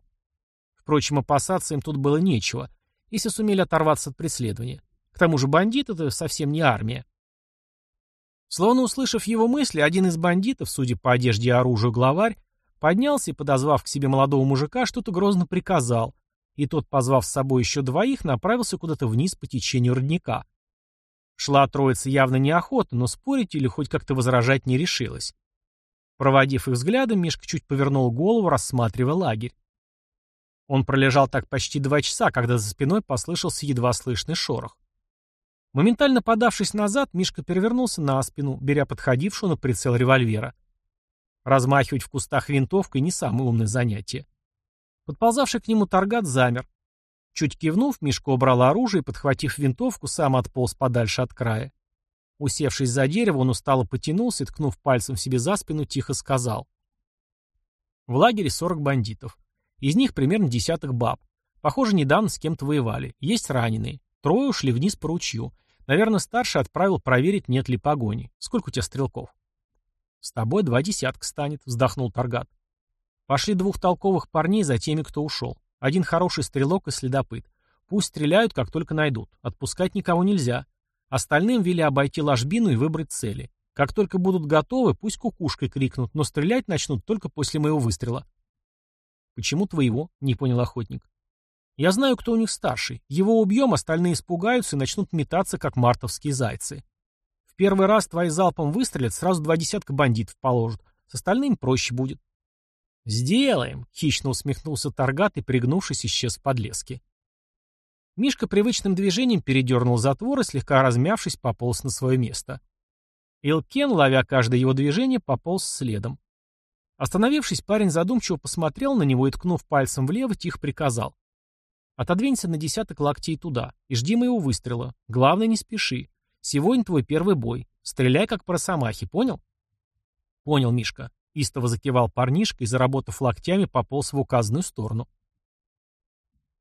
Впрочем, опасаться им тут было нечего, если сумели оторваться от преследования. К тому же бандиты — это совсем не армия. Словно услышав его мысли, один из бандитов, судя по одежде и оружию главарь, поднялся и, подозвав к себе молодого мужика, что-то грозно приказал, и тот, позвав с собой еще двоих, направился куда-то вниз по течению родника. Шла троица явно неохотно, но спорить или хоть как-то возражать не решилась. Проводив их взглядом, Мишка чуть повернул голову, рассматривая лагерь. Он пролежал так почти два часа, когда за спиной послышался едва слышный шорох. Моментально подавшись назад, Мишка перевернулся на спину, беря подходившую на прицел револьвера. Размахивать в кустах винтовкой не самое умное занятие. Подползавший к нему Таргат замер. Чуть кивнув, Мишка убрал оружие и, подхватив винтовку, сам отполз подальше от края. Усевшись за дерево, он устало потянулся и, ткнув пальцем себе за спину, тихо сказал. В лагере 40 бандитов. Из них примерно десяток баб. Похоже, недавно с кем-то воевали. Есть раненые. Трое ушли вниз по ручью. Наверное, старший отправил проверить, нет ли погони. Сколько у тебя стрелков? С тобой два десятка станет, вздохнул Таргат. Пошли двух толковых парней за теми, кто ушел. Один хороший стрелок и следопыт. Пусть стреляют, как только найдут. Отпускать никого нельзя. Остальным вели обойти ложбину и выбрать цели. Как только будут готовы, пусть кукушкой крикнут, но стрелять начнут только после моего выстрела. «Почему твоего?» — не понял охотник. «Я знаю, кто у них старший. Его убьем, остальные испугаются и начнут метаться, как мартовские зайцы. В первый раз твои залпом выстрелят, сразу два десятка бандитов положат. С остальными проще будет». «Сделаем!» — хищно усмехнулся Таргат и, пригнувшись, исчез в подлеске. Мишка привычным движением передернул затвор и, слегка размявшись, пополз на свое место. Илкен, ловя каждое его движение, пополз следом. Остановившись, парень задумчиво посмотрел на него и, ткнув пальцем влево, тихо приказал. «Отодвинься на десяток локтей туда и жди моего выстрела. Главное, не спеши. Сегодня твой первый бой. Стреляй, как по росомахе, понял?» «Понял, Мишка», — истово закивал парнишка и, заработав локтями, пополз в указанную сторону.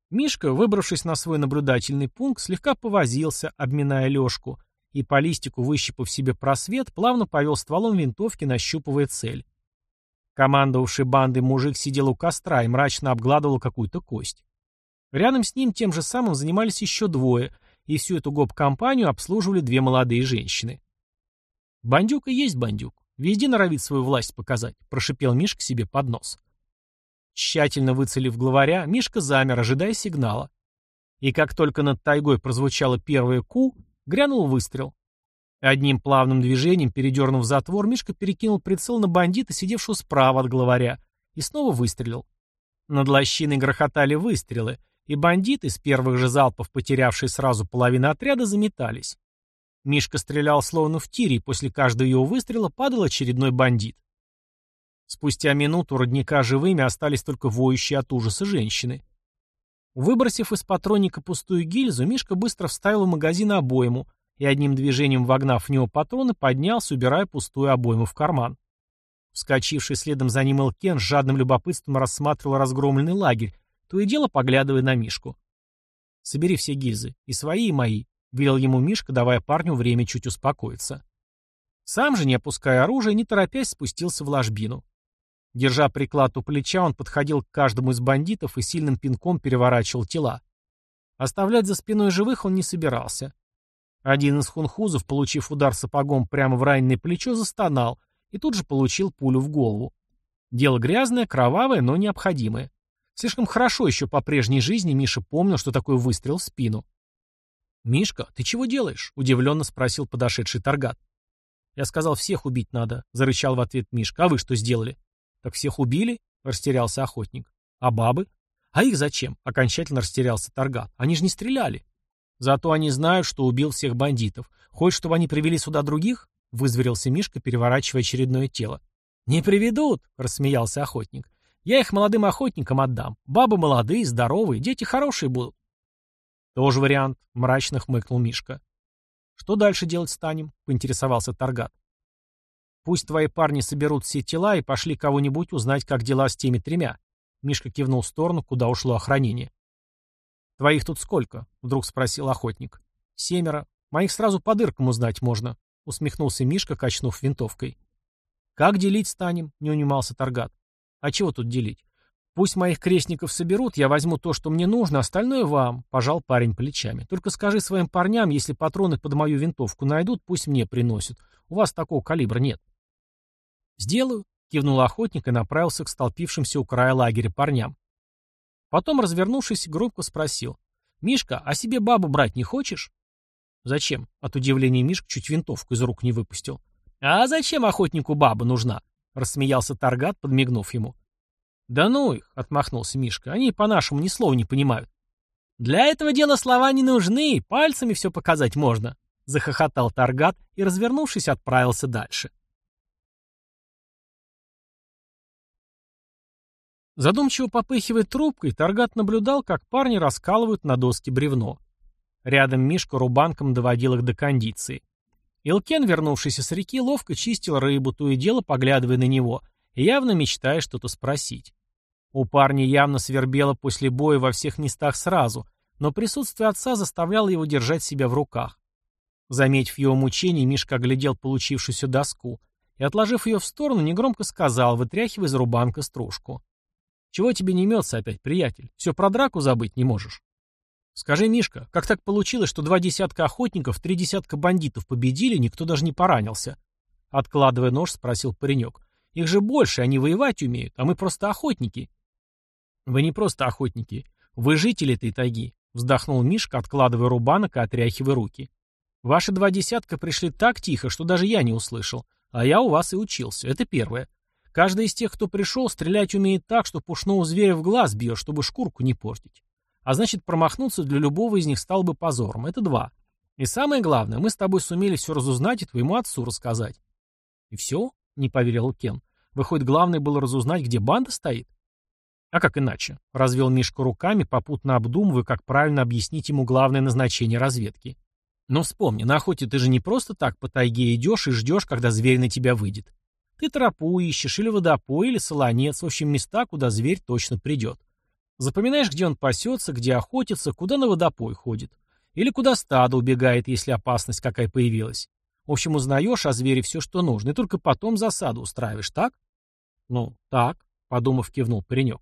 Мишка, выбравшись на свой наблюдательный пункт, слегка повозился, обминая лёжку, и по листику, выщипав себе просвет, плавно повел стволом винтовки, нащупывая цель. Командовавший бандой мужик сидел у костра и мрачно обгладывал какую-то кость. Рядом с ним тем же самым занимались еще двое, и всю эту гоп-компанию обслуживали две молодые женщины. «Бандюк и есть бандюк. Везде норовит свою власть показать», — прошипел Мишка себе под нос. Тщательно выцелив главаря, Мишка замер, ожидая сигнала. И как только над тайгой прозвучало первое «ку», грянул выстрел. Одним плавным движением, передернув затвор, Мишка перекинул прицел на бандита, сидевшего справа от главаря, и снова выстрелил. Над лощиной грохотали выстрелы, и бандиты, с первых же залпов потерявшие сразу половину отряда, заметались. Мишка стрелял словно в тире, и после каждого его выстрела падал очередной бандит. Спустя минуту родника живыми остались только воющие от ужаса женщины. Выбросив из патронника пустую гильзу, Мишка быстро вставил в магазин обойму, и одним движением вогнав в него патроны, поднялся, убирая пустую обойму в карман. Вскочивший следом за ним Элкен с жадным любопытством рассматривал разгромленный лагерь, то и дело поглядывая на Мишку. «Собери все гильзы, и свои, и мои», — велел ему Мишка, давая парню время чуть успокоиться. Сам же, не опуская оружие, не торопясь, спустился в ложбину. Держа приклад у плеча, он подходил к каждому из бандитов и сильным пинком переворачивал тела. Оставлять за спиной живых он не собирался. Один из хунхузов, получив удар сапогом прямо в раненое плечо, застонал и тут же получил пулю в голову. Дело грязное, кровавое, но необходимое. Слишком хорошо еще по прежней жизни Миша помнил, что такое выстрел в спину. «Мишка, ты чего делаешь?» — удивленно спросил подошедший Таргат. «Я сказал, всех убить надо», — зарычал в ответ Мишка. «А вы что сделали?» «Так всех убили?» — растерялся охотник. «А бабы?» «А их зачем?» — окончательно растерялся Таргат. «Они же не стреляли». Зато они знают, что убил всех бандитов. Хочешь, чтобы они привели сюда других? Вызверился Мишка, переворачивая очередное тело. Не приведут, рассмеялся охотник. Я их молодым охотникам отдам. Бабы молодые, здоровые, дети хорошие будут. Тоже вариант, мрачно хмыкнул Мишка. Что дальше делать станем? Поинтересовался Таргат. Пусть твои парни соберут все тела и пошли кого-нибудь узнать, как дела с теми тремя. Мишка кивнул в сторону, куда ушло охранение. «Твоих тут сколько?» — вдруг спросил охотник. «Семеро. Моих сразу по дыркам узнать можно», — усмехнулся Мишка, качнув винтовкой. «Как делить станем?» — не унимался Таргат. «А чего тут делить? Пусть моих крестников соберут, я возьму то, что мне нужно, остальное вам», — пожал парень плечами. «Только скажи своим парням, если патроны под мою винтовку найдут, пусть мне приносят. У вас такого калибра нет». «Сделаю», — кивнул охотник и направился к столпившимся у края лагеря парням. Потом, развернувшись, громко спросил. «Мишка, а себе бабу брать не хочешь?» «Зачем?» — от удивления Мишка чуть винтовку из рук не выпустил. «А зачем охотнику баба нужна?» — рассмеялся Таргат, подмигнув ему. «Да ну их!» — отмахнулся Мишка. «Они по-нашему ни слова не понимают». «Для этого дела слова не нужны, пальцами все показать можно», — захохотал Таргат и, развернувшись, отправился дальше. Задумчиво попыхивая трубкой, Таргат наблюдал, как парни раскалывают на доске бревно. Рядом Мишка рубанком доводил их до кондиции. Илкен, вернувшийся с реки, ловко чистил рыбу, то и дело поглядывая на него, явно мечтая что-то спросить. У парня явно свербело после боя во всех местах сразу, но присутствие отца заставляло его держать себя в руках. Заметив его мучение, Мишка оглядел получившуюся доску и, отложив ее в сторону, негромко сказал, вытряхивая из рубанка стружку. «Чего тебе не имется опять, приятель? Все про драку забыть не можешь?» «Скажи, Мишка, как так получилось, что два десятка охотников, три десятка бандитов победили, никто даже не поранился?» Откладывая нож, спросил паренек. «Их же больше, они воевать умеют, а мы просто охотники». «Вы не просто охотники. Вы жители этой тайги», — вздохнул Мишка, откладывая рубанок и отряхивая руки. «Ваши два десятка пришли так тихо, что даже я не услышал. А я у вас и учился. Это первое. Каждый из тех, кто пришел, стрелять умеет так, что пушного зверя в глаз бьет, чтобы шкурку не портить. А значит, промахнуться для любого из них стало бы позором. Это два. И самое главное, мы с тобой сумели все разузнать и твоему отцу рассказать». «И все?» — не поверил Кен. «Выходит, главное было разузнать, где банда стоит?» А как иначе? Развел Мишка руками, попутно обдумывая, как правильно объяснить ему главное назначение разведки. Но вспомни, на охоте ты же не просто так по тайге идешь и ждешь, когда зверь на тебя выйдет. Ты тропу ищешь, или водопой, или солонец, в общем, места, куда зверь точно придет. Запоминаешь, где он пасется, где охотится, куда на водопой ходит. Или куда стадо убегает, если опасность какая появилась. В общем, узнаешь о звере все, что нужно, и только потом засаду устраиваешь, так? Ну, так, подумав, кивнул паренек.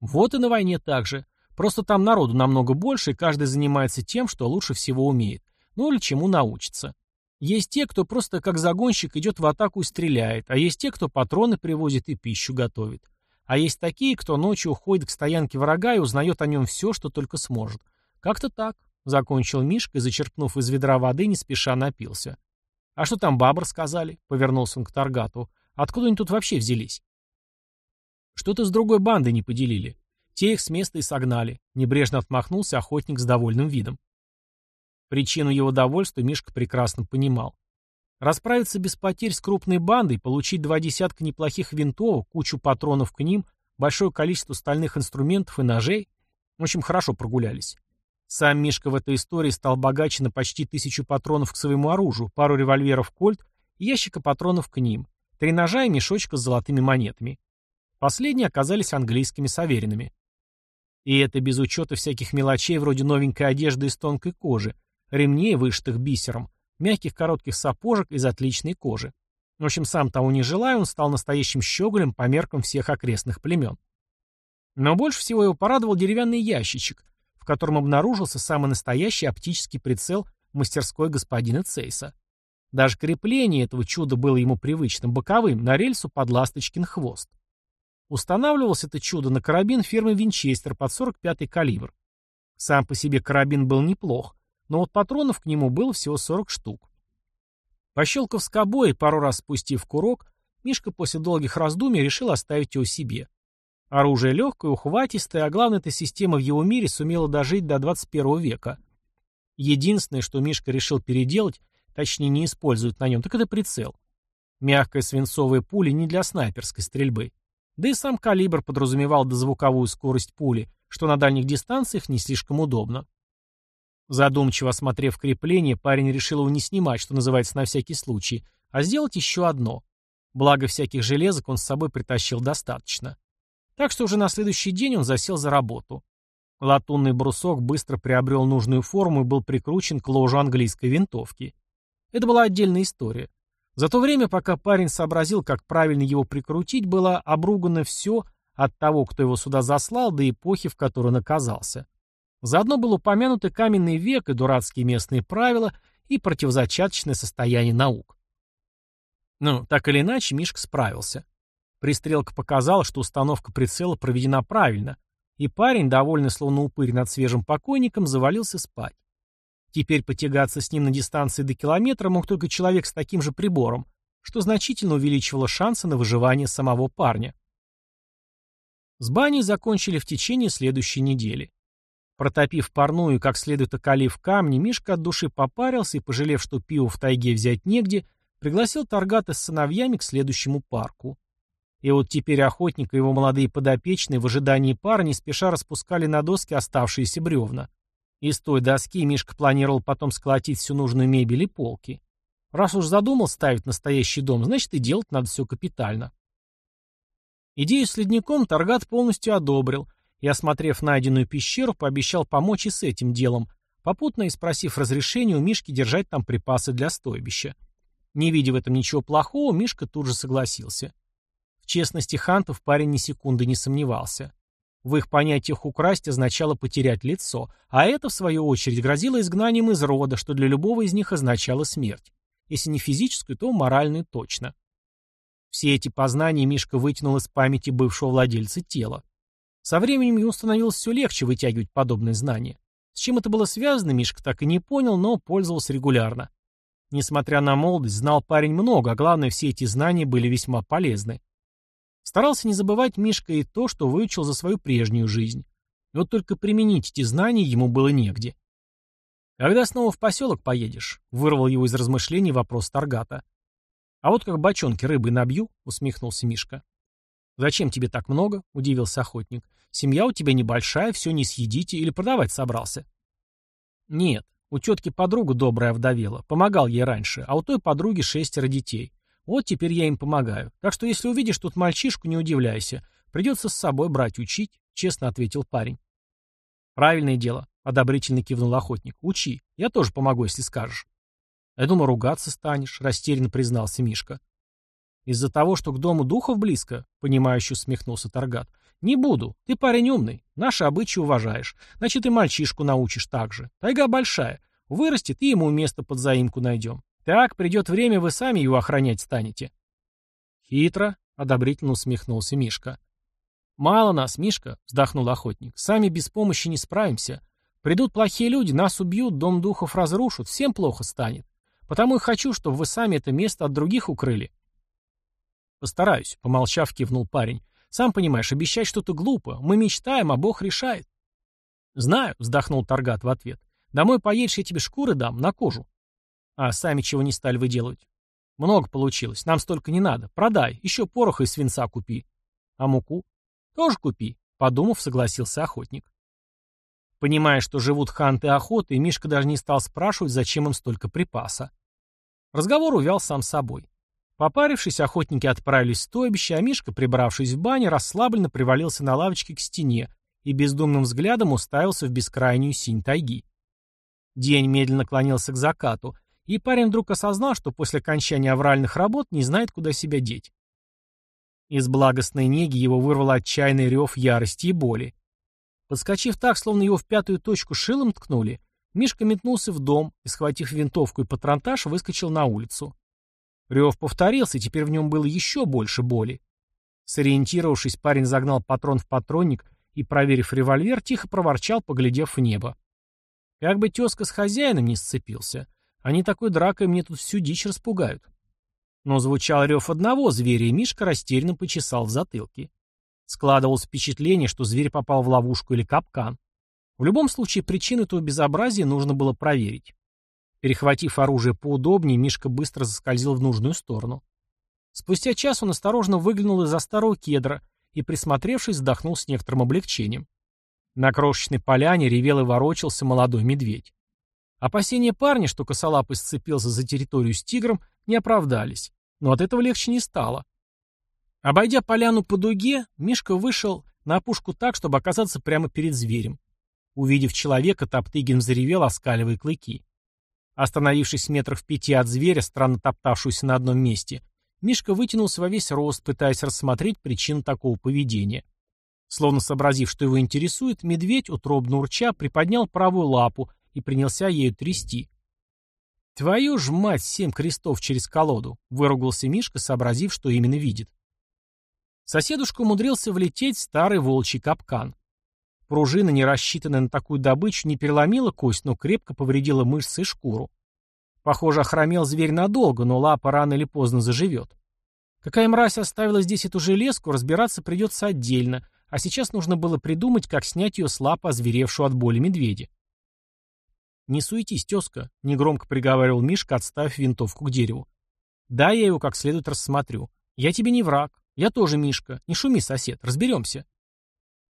Вот и на войне так же. Просто там народу намного больше, и каждый занимается тем, что лучше всего умеет. Ну или чему научится. Есть те, кто просто как загонщик идет в атаку и стреляет, а есть те, кто патроны привозит и пищу готовит. А есть такие, кто ночью уходит к стоянке врага и узнает о нем все, что только сможет. Как-то так, закончил Мишка и, зачерпнув из ведра воды, не спеша напился. «А что там бабр сказали?» — повернулся он к Таргату. «Откуда они тут вообще взялись?» Что-то с другой бандой не поделили. Те их с места и согнали. Небрежно отмахнулся охотник с довольным видом. Причину его довольства Мишка прекрасно понимал. Расправиться без потерь с крупной бандой, получить два десятка неплохих винтовок, кучу патронов к ним, большое количество стальных инструментов и ножей. В общем, хорошо прогулялись. Сам Мишка в этой истории стал богаче на почти тысячу патронов к своему оружию, пару револьверов «Кольт» и ящика патронов к ним, три ножа и мешочка с золотыми монетами. Последние оказались английскими саверинами. И это без учета всяких мелочей вроде новенькой одежды из тонкой кожи, ремней, вышитых бисером, мягких коротких сапожек из отличной кожи. В общем, сам того не желая, он стал настоящим щеголем по меркам всех окрестных племен. Но больше всего его порадовал деревянный ящичек, котором обнаружился самый настоящий оптический прицел мастерской господина Цейса. Даже крепление этого чуда было ему привычным, боковым, на рельсу под ласточкин хвост. Устанавливалось это чудо на карабин фирмы Винчестер под 45-й калибр. Сам по себе карабин был неплох, но вот патронов к нему было всего 40 штук. Пощелкав скобой и пару раз спустив курок, Мишка после долгих раздумий решил оставить его себе. Оружие легкое, ухватистое, а главное, эта система в его мире сумела дожить до 21 века. Единственное, что Мишка решил переделать, точнее не использовать на нем, так это прицел. Мягкая свинцовая пуля не для снайперской стрельбы. Да и сам калибр подразумевал дозвуковую скорость пули, что на дальних дистанциях не слишком удобно. Задумчиво осмотрев крепление, парень решил его не снимать, что называется, на всякий случай, а сделать еще одно. Благо всяких железок он с собой притащил достаточно. Так что уже на следующий день он засел за работу. Латунный брусок быстро приобрел нужную форму и был прикручен к ложу английской винтовки. Это была отдельная история. За то время, пока парень сообразил, как правильно его прикрутить, было обругано все от того, кто его сюда заслал, до эпохи, в которой он оказался. Заодно был упомянут и каменный век, и дурацкие местные правила, и противозачаточное состояние наук. Ну, так или иначе, Мишка справился. Пристрелка показала, что установка прицела проведена правильно, и парень, довольный словно упырь над свежим покойником, завалился спать. Теперь потягаться с ним на дистанции до километра мог только человек с таким же прибором, что значительно увеличивало шансы на выживание самого парня. С баней закончили в течение следующей недели. Протопив парную и как следует окалив камни, Мишка от души попарился и, пожалев, что пиво в тайге взять негде, пригласил Таргата с сыновьями к следующему парку. И вот теперь охотник и его молодые подопечные в ожидании пары не спеша распускали на доски оставшиеся бревна. Из той доски Мишка планировал потом сколотить всю нужную мебель и полки. Раз уж задумал ставить настоящий дом, значит и делать надо все капитально. Идею с ледником Таргат полностью одобрил и, осмотрев найденную пещеру, пообещал помочь и с этим делом, попутно и спросив разрешения у Мишки держать там припасы для стойбища. Не видя в этом ничего плохого, Мишка тут же согласился. Честности хантов парень ни секунды не сомневался. В их понятиях украсть означало потерять лицо, а это, в свою очередь, грозило изгнанием из рода, что для любого из них означало смерть. Если не физическую, то моральную точно. Все эти познания Мишка вытянул из памяти бывшего владельца тела. Со временем ему становилось все легче вытягивать подобные знания. С чем это было связано, Мишка так и не понял, но пользовался регулярно. Несмотря на молодость, знал парень много, а главное, все эти знания были весьма полезны. Старался не забывать Мишка и то, что выучил за свою прежнюю жизнь. Вот только применить эти знания ему было негде. «Когда снова в поселок поедешь?» — вырвал его из размышлений вопрос Таргата. «А вот как бочонки рыбы набью?» — усмехнулся Мишка. «Зачем тебе так много?» — удивился охотник. «Семья у тебя небольшая, все не съедите или продавать собрался?» «Нет, у тетки подруга добрая вдовела, помогал ей раньше, а у той подруги шестеро детей. Вот теперь я им помогаю. Так что если увидишь тут мальчишку, не удивляйся. Придется с собой брать, учить, честно ответил парень. Правильное дело, одобрительно кивнул охотник. Учи, я тоже помогу, если скажешь. Я думаю, ругаться станешь, растерянно признался Мишка. Из-за того, что к дому духов близко, понимающе усмехнулся Таргат. Не буду, ты парень умный, наши обычаи уважаешь. Значит, и мальчишку научишь так же. Тайга большая. Вырастет, и ему место под заимку найдем. Так, придет время, вы сами его охранять станете. Хитро, одобрительно усмехнулся Мишка. Мало нас, Мишка, вздохнул охотник. Сами без помощи не справимся. Придут плохие люди, нас убьют, дом духов разрушат, всем плохо станет. Потому и хочу, чтобы вы сами это место от других укрыли. Постараюсь, помолчав, кивнул парень. Сам понимаешь, обещать что-то глупо. Мы мечтаем, а Бог решает. Знаю, вздохнул Таргат в ответ. Домой поедешь, я тебе шкуры дам, на кожу. А сами чего не стали выделывать? Много получилось, нам столько не надо. Продай, еще пороха и свинца купи. А муку? Тоже купи, подумав, согласился охотник. Понимая, что живут ханты охоты, Мишка даже не стал спрашивать, зачем им столько припаса. Разговор увял сам собой. Попарившись, охотники отправились в стойбище, а Мишка, прибравшись в бане, расслабленно привалился на лавочке к стене и бездумным взглядом уставился в бескрайнюю синь тайги. День медленно клонился к закату, и парень вдруг осознал, что после окончания авральных работ не знает, куда себя деть. Из благостной неги его вырвал отчаянный рев ярости и боли. Подскочив так, словно его в пятую точку шилом ткнули, Мишка метнулся в дом и, схватив винтовку и патронтаж, выскочил на улицу. Рев повторился, и теперь в нем было еще больше боли. Сориентировавшись, парень загнал патрон в патронник и, проверив револьвер, тихо проворчал, поглядев в небо. Как бы тезка с хозяином не сцепился. Они такой дракой мне тут всю дичь распугают. Но звучал рев одного зверя, и Мишка растерянно почесал в затылке. Складывалось впечатление, что зверь попал в ловушку или капкан. В любом случае, причину этого безобразия нужно было проверить. Перехватив оружие поудобнее, Мишка быстро заскользил в нужную сторону. Спустя час он осторожно выглянул из-за старого кедра и, присмотревшись, вздохнул с некоторым облегчением. На крошечной поляне ревел и ворочался молодой медведь. Опасения парня, что косолапый сцепился за территорию с тигром, не оправдались, но от этого легче не стало. Обойдя поляну по дуге, Мишка вышел на опушку так, чтобы оказаться прямо перед зверем. Увидев человека, Топтыгин заревел, оскаливая клыки. Остановившись метров в пяти от зверя, странно топтавшегося на одном месте, Мишка вытянулся во весь рост, пытаясь рассмотреть причину такого поведения. Словно сообразив, что его интересует, медведь, утробно урча, приподнял правую лапу и принялся ею трясти. «Твою ж мать, семь крестов через колоду!» — выругался Мишка, сообразив, что именно видит. Соседушка умудрился влететь в старый волчий капкан. Пружина, не рассчитанная на такую добычу, не переломила кость, но крепко повредила мышцы и шкуру. Похоже, охромел зверь надолго, но лапа рано или поздно заживет. Какая мразь оставила здесь эту железку, разбираться придется отдельно, а сейчас нужно было придумать, как снять ее с лапы озверевшую от боли медведя. «Не суетись, тезка», — негромко приговаривал Мишка, отставив винтовку к дереву. «Да, я его как следует рассмотрю. Я тебе не враг. Я тоже Мишка. Не шуми, сосед, разберемся».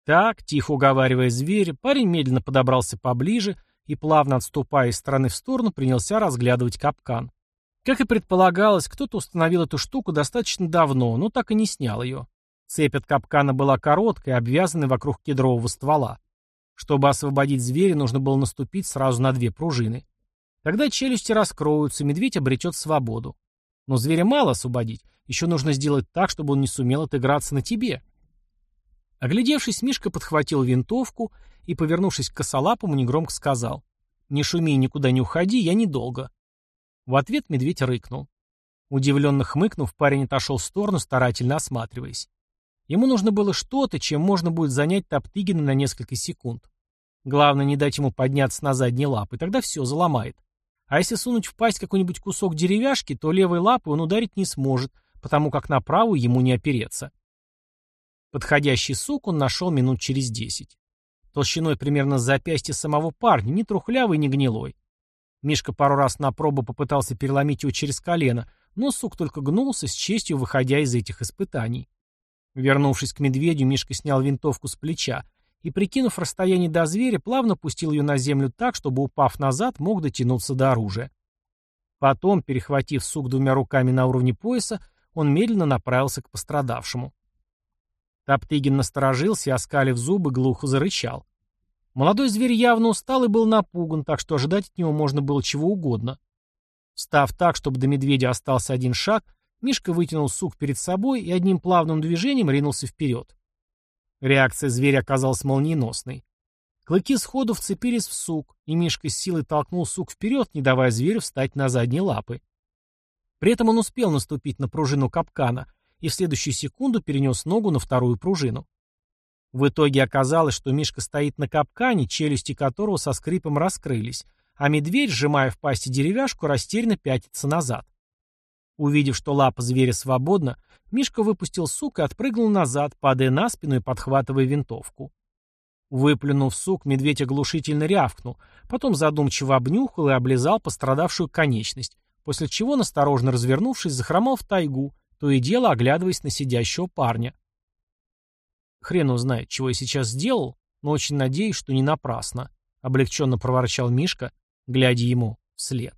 Так, тихо уговаривая зверя, парень медленно подобрался поближе и, плавно отступая из стороны в сторону, принялся разглядывать капкан. Как и предполагалось, кто-то установил эту штуку достаточно давно, но так и не снял ее. Цепь от капкана была короткой, обвязанной вокруг кедрового ствола. Чтобы освободить зверя, нужно было наступить сразу на две пружины. Тогда челюсти раскроются, медведь обретет свободу. Но зверя мало освободить, еще нужно сделать так, чтобы он не сумел отыграться на тебе. Оглядевшись, Мишка подхватил винтовку и, повернувшись к косолапому, негромко сказал «Не шуми никуда не уходи, я недолго». В ответ медведь рыкнул. Удивленно хмыкнув, парень отошел в сторону, старательно осматриваясь. Ему нужно было что-то, чем можно будет занять Топтыгина на несколько секунд. Главное, не дать ему подняться на задние лапы, тогда все заломает. А если сунуть в пасть какой-нибудь кусок деревяшки, то левой лапой он ударить не сможет, потому как на правую ему не опереться. Подходящий сук он нашел минут через десять. Толщиной примерно с запястья самого парня, не трухлявый, не гнилой. Мишка пару раз на пробу попытался переломить его через колено, но сук только гнулся, с честью выходя из этих испытаний. Вернувшись к медведю, Мишка снял винтовку с плеча и, прикинув расстояние до зверя, плавно пустил ее на землю так, чтобы, упав назад, мог дотянуться до оружия. Потом, перехватив сук двумя руками на уровне пояса, он медленно направился к пострадавшему. Топтыгин насторожился и, оскалив зубы, глухо зарычал. Молодой зверь явно устал и был напуган, так что ожидать от него можно было чего угодно. Став так, чтобы до медведя остался один шаг, Мишка вытянул сук перед собой и одним плавным движением ринулся вперед. Реакция зверя оказалась молниеносной. Клыки сходу вцепились в сук, и Мишка с силой толкнул сук вперед, не давая зверю встать на задние лапы. При этом он успел наступить на пружину капкана, и в следующую секунду перенес ногу на вторую пружину. В итоге оказалось, что Мишка стоит на капкане, челюсти которого со скрипом раскрылись, а медведь, сжимая в пасти деревяшку, растерянно пятится назад. Увидев, что лапа зверя свободна, Мишка выпустил сук и отпрыгнул назад, падая на спину и подхватывая винтовку. Выплюнув сук, медведь оглушительно рявкнул, потом задумчиво обнюхал и облизал пострадавшую конечность, после чего, насторожно развернувшись, захромал в тайгу, то и дело оглядываясь на сидящего парня. «Хрен узнает, чего я сейчас сделал, но очень надеюсь, что не напрасно», — облегченно проворчал Мишка, глядя ему вслед.